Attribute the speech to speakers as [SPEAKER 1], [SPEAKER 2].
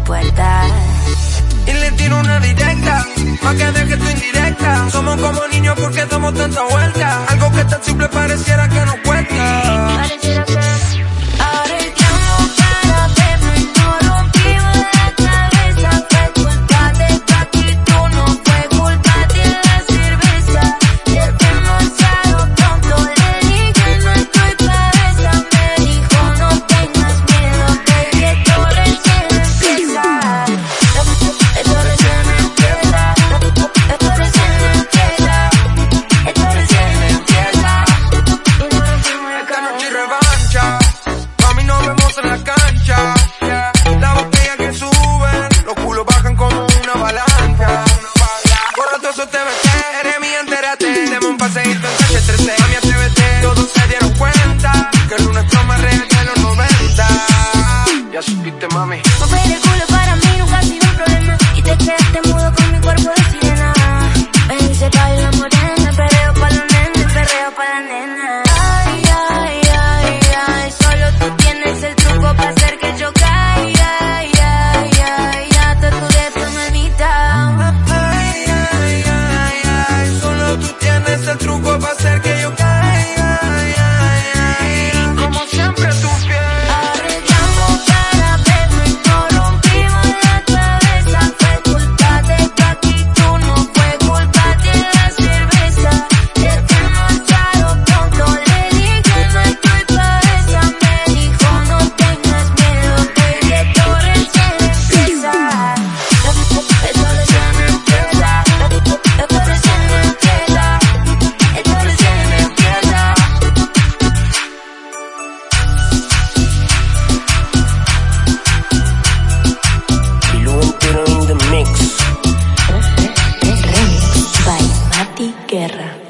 [SPEAKER 1] puerta.
[SPEAKER 2] Y le tiro una directa, pa' que deje tu indirecta. Somos como niños porque damos tanta vuelta. Algo que tan simple pareciera que no cuesta. me. guerra.